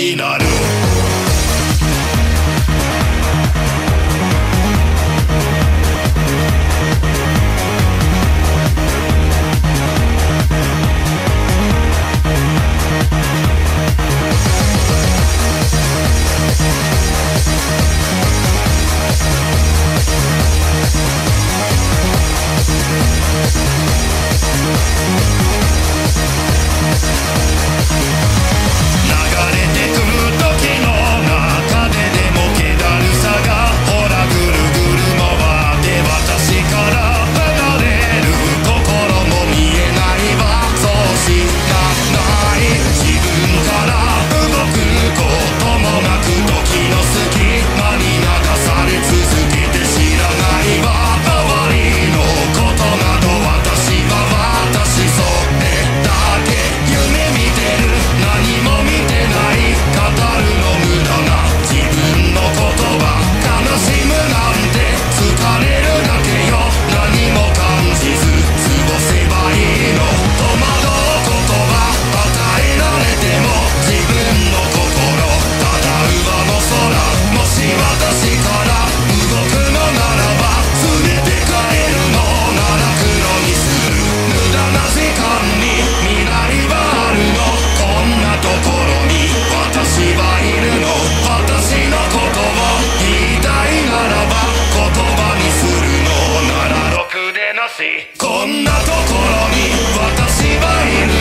You know. んなところに私はいる